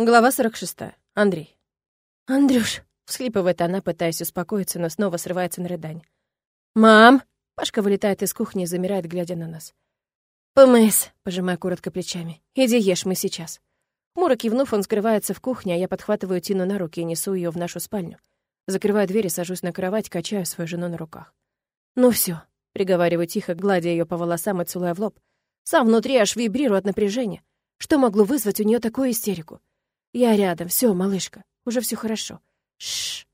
Глава 46. Андрей. «Андрюш!» — всхлипывает она, пытаясь успокоиться, но снова срывается на рыдание. «Мам!» — Пашка вылетает из кухни и замирает, глядя на нас. «ПМС!» — пожимая коротко плечами. «Иди ешь, мы сейчас». Мура кивнув, он скрывается в кухне, а я подхватываю Тину на руки и несу ее в нашу спальню. Закрываю дверь и сажусь на кровать, качаю свою жену на руках. «Ну все, приговариваю тихо, гладя ее по волосам и целуя в лоб. Сам внутри аж вибрирую от напряжения. Что могло вызвать у нее такую истерику? Я рядом, все, малышка, уже все хорошо. Шш.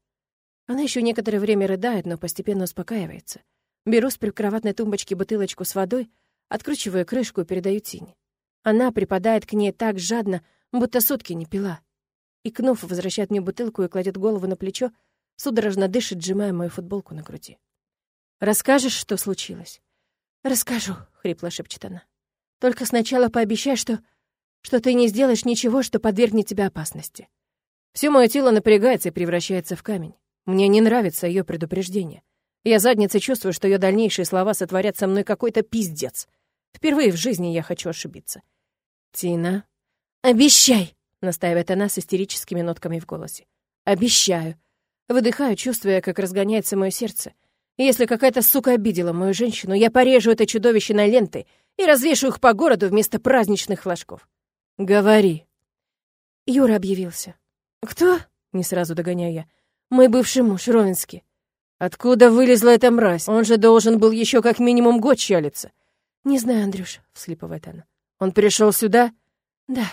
Она еще некоторое время рыдает, но постепенно успокаивается. Беру с прикроватной тумбочки бутылочку с водой, откручиваю крышку и передаю Тине. Она припадает к ней так жадно, будто сутки не пила. Икнув, возвращает мне бутылку и кладет голову на плечо, Судорожно дышит, сжимая мою футболку на груди. «Расскажешь, что случилось?» «Расскажу», — хрипло шепчет она. «Только сначала пообещай, что... что ты не сделаешь ничего, что подвергнет тебя опасности». Все мое тело напрягается и превращается в камень. Мне не нравится ее предупреждение. Я задницей чувствую, что ее дальнейшие слова сотворят со мной какой-то пиздец. Впервые в жизни я хочу ошибиться. «Тина...» «Обещай!» — настаивает она с истерическими нотками в голосе. «Обещаю. Выдыхаю, чувствуя, как разгоняется мое сердце. Если какая-то сука обидела мою женщину, я порежу это чудовище на ленты и развешу их по городу вместо праздничных флажков. Говори. Юра объявился. Кто? Не сразу догоняю я. Мой бывший муж, Ровенский. Откуда вылезла эта мразь? Он же должен был еще как минимум год чалиться. Не знаю, Андрюш, вслипывает она. Он пришел сюда? Да.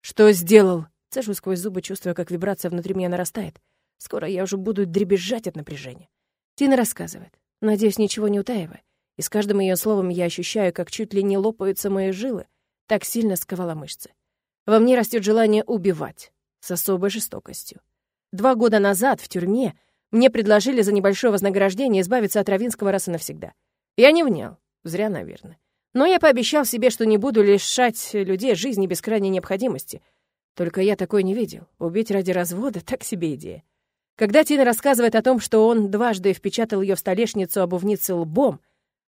Что сделал? Цежу сквозь зубы, чувствуя, как вибрация внутри меня нарастает. Скоро я уже буду дребезжать от напряжения. Тина рассказывает. Надеюсь, ничего не утаивая. И с каждым ее словом я ощущаю, как чуть ли не лопаются мои жилы. Так сильно сковала мышцы. Во мне растет желание убивать. С особой жестокостью. Два года назад в тюрьме мне предложили за небольшое вознаграждение избавиться от Равинского раз и навсегда. Я не внял. Зря, наверное. Но я пообещал себе, что не буду лишать людей жизни без крайней необходимости. Только я такой не видел. Убить ради развода — так себе идея. Когда Тина рассказывает о том, что он дважды впечатал ее в столешницу обувницы лбом,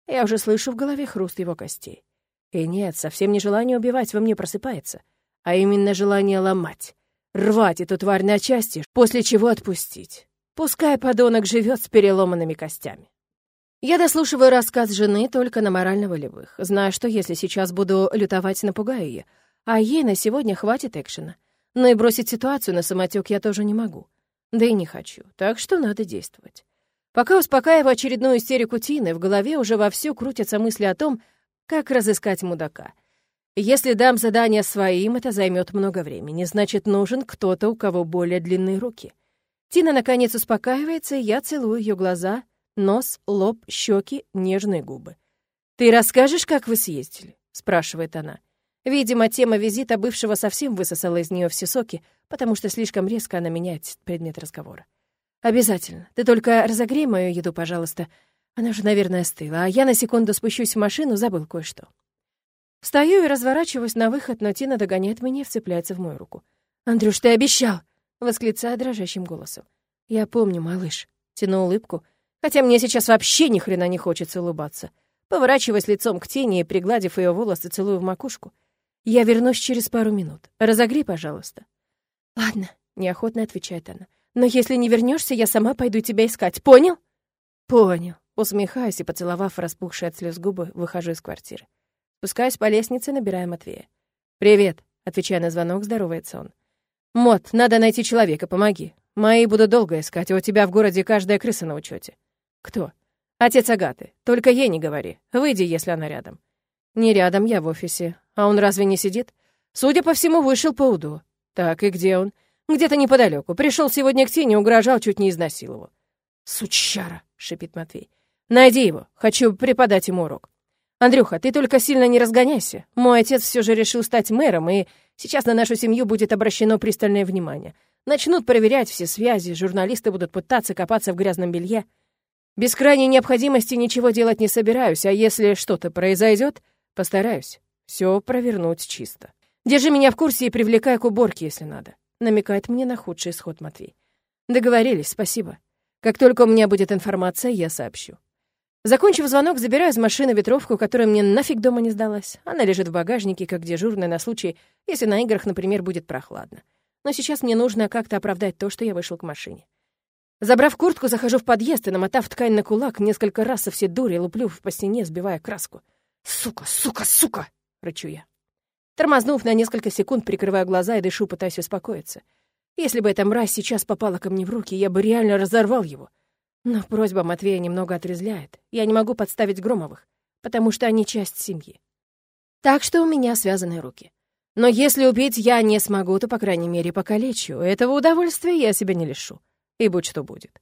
я уже слышу в голове хруст его костей. И нет, совсем не желание убивать во мне просыпается, а именно желание ломать, рвать эту тварь на части, после чего отпустить. Пускай подонок живет с переломанными костями. Я дослушиваю рассказ жены только на морально-волевых, зная, что если сейчас буду лютовать, напугаю ее, а ей на сегодня хватит экшена. Но и бросить ситуацию на самотек я тоже не могу. Да и не хочу, так что надо действовать. Пока успокаиваю очередную истерику Тины, в голове уже вовсю крутятся мысли о том, как разыскать мудака. Если дам задание своим, это займет много времени, значит, нужен кто-то, у кого более длинные руки. Тина, наконец, успокаивается, и я целую ее глаза, нос, лоб, щеки, нежные губы. «Ты расскажешь, как вы съездили?» — спрашивает она. Видимо, тема визита бывшего совсем высосала из нее все соки, потому что слишком резко она меняет предмет разговора. «Обязательно. Ты только разогрей мою еду, пожалуйста. Она уже, наверное, остыла, а я на секунду спущусь в машину, забыл кое-что». Встаю и разворачиваюсь на выход, но Тина догоняет меня и вцепляется в мою руку. «Андрюш, ты обещал!» — восклицая дрожащим голосом. «Я помню, малыш». Тяну улыбку, хотя мне сейчас вообще ни хрена не хочется улыбаться. Поворачиваясь лицом к тени и, пригладив ее волосы, целую в макушку — я вернусь через пару минут. Разогрей, пожалуйста. Ладно, неохотно отвечает она. Но если не вернешься, я сама пойду тебя искать. Понял? Понял. Усмехаюсь и, поцеловав распухшие от слез губы, выхожу из квартиры. Спускаюсь по лестнице, набирая Матвея. «Привет», — отвечая на звонок, здоровается он. «Мот, надо найти человека, помоги. Мои буду долго искать, а у тебя в городе каждая крыса на учете. «Кто?» «Отец Агаты. Только ей не говори. Выйди, если она рядом». «Не рядом, я в офисе. А он разве не сидит? Судя по всему, вышел по УДО. Так, и где он? Где-то неподалеку. Пришел сегодня к тени, угрожал, чуть не изнасиловал. «Сучара!» — шипит Матвей. «Найди его. Хочу преподать ему урок». «Андрюха, ты только сильно не разгоняйся. Мой отец все же решил стать мэром, и сейчас на нашу семью будет обращено пристальное внимание. Начнут проверять все связи, журналисты будут пытаться копаться в грязном белье. Без крайней необходимости ничего делать не собираюсь, а если что-то произойдет, Постараюсь все провернуть чисто. Держи меня в курсе и привлекай к уборке, если надо. Намекает мне на худший исход Матвей. Договорились, спасибо. Как только у меня будет информация, я сообщу. Закончив звонок, забираю из машины ветровку, которая мне нафиг дома не сдалась. Она лежит в багажнике, как дежурная на случай, если на играх, например, будет прохладно. но сейчас мне нужно как-то оправдать то, что я вышел к машине. Забрав куртку, захожу в подъезд и, намотав ткань на кулак, несколько раз со всей дури луплю по стене, сбивая краску. «Сука, сука, сука!» — рычу я. Тормознув на несколько секунд, прикрываю глаза и дышу, пытаясь успокоиться. Если бы эта мразь сейчас попала ко мне в руки, я бы реально разорвал его. Но просьба Матвея немного отрезляет. Я не могу подставить Громовых, потому что они часть семьи. Так что у меня связаны руки. Но если убить я не смогу, то, по крайней мере, покалечу. Этого удовольствия я себя не лишу. И будь что будет.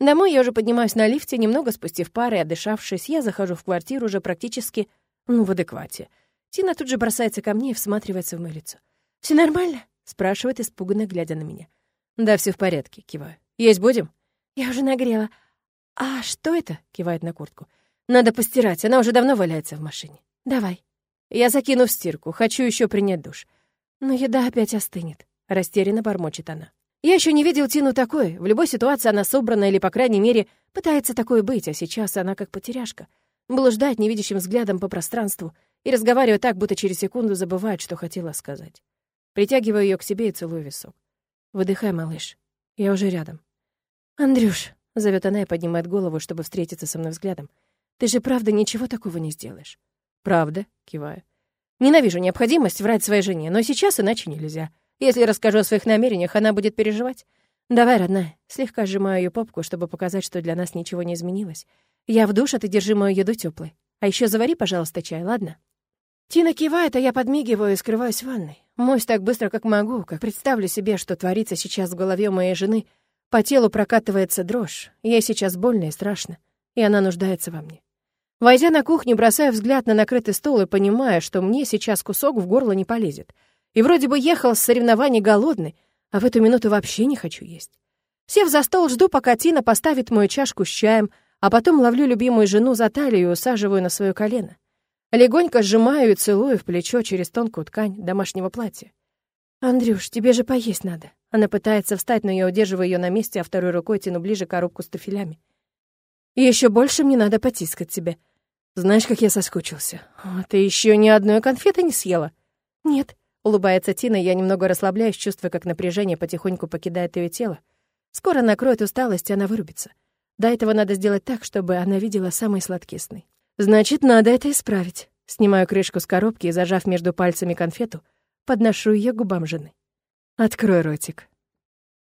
Домой я уже поднимаюсь на лифте, немного спустив пары и отдышавшись, я захожу в квартиру уже практически, ну, в адеквате. Тина тут же бросается ко мне и всматривается в мое лицо. Все нормально?» — спрашивает, испуганно глядя на меня. «Да, все в порядке», — киваю. «Есть будем?» «Я уже нагрела». «А что это?» — кивает на куртку. «Надо постирать, она уже давно валяется в машине». «Давай». Я закину в стирку, хочу еще принять душ. Но еда опять остынет. Растерянно бормочет она. Я еще не видел Тину такой. В любой ситуации она собрана или, по крайней мере, пытается такой быть, а сейчас она как потеряшка. Блуждает невидящим взглядом по пространству и разговаривает так, будто через секунду забывает, что хотела сказать. Притягиваю ее к себе и целую висок. «Выдыхай, малыш. Я уже рядом». «Андрюш», — зовет она и поднимает голову, чтобы встретиться со мной взглядом, «ты же правда ничего такого не сделаешь?» «Правда?» — киваю. «Ненавижу необходимость врать своей жене, но сейчас иначе нельзя. Если расскажу о своих намерениях, она будет переживать. Давай, родная, слегка сжимаю ее попку, чтобы показать, что для нас ничего не изменилось. Я в душ, а ты держи мою еду теплой. А еще завари, пожалуйста, чай, ладно? Тина кивает, а я подмигиваю и скрываюсь в ванной. Мойсь так быстро, как могу, как представлю себе, что творится сейчас в голове моей жены. По телу прокатывается дрожь. Ей сейчас больно и страшно, и она нуждается во мне. Войдя на кухню, бросаю взгляд на накрытый стол и понимаю, что мне сейчас кусок в горло не полезет — и вроде бы ехал с соревнований голодный, а в эту минуту вообще не хочу есть. Сев за стол, жду, пока Тина поставит мою чашку с чаем, а потом ловлю любимую жену за талию и усаживаю на свое колено. Легонько сжимаю и целую в плечо через тонкую ткань домашнего платья. «Андрюш, тебе же поесть надо». Она пытается встать, но я удерживаю ее на месте, а второй рукой тяну ближе коробку с туфелями. «И еще больше мне надо потискать тебе. Знаешь, как я соскучился? О, ты еще ни одной конфеты не съела?» «Нет», Улыбается Тина, я немного расслабляюсь, чувствуя, как напряжение потихоньку покидает ее тело. Скоро накроет усталость, и она вырубится. До этого надо сделать так, чтобы она видела самый сладкий сны. Значит, надо это исправить. Снимаю крышку с коробки и, зажав между пальцами конфету, подношу ее губам жены. «Открой ротик».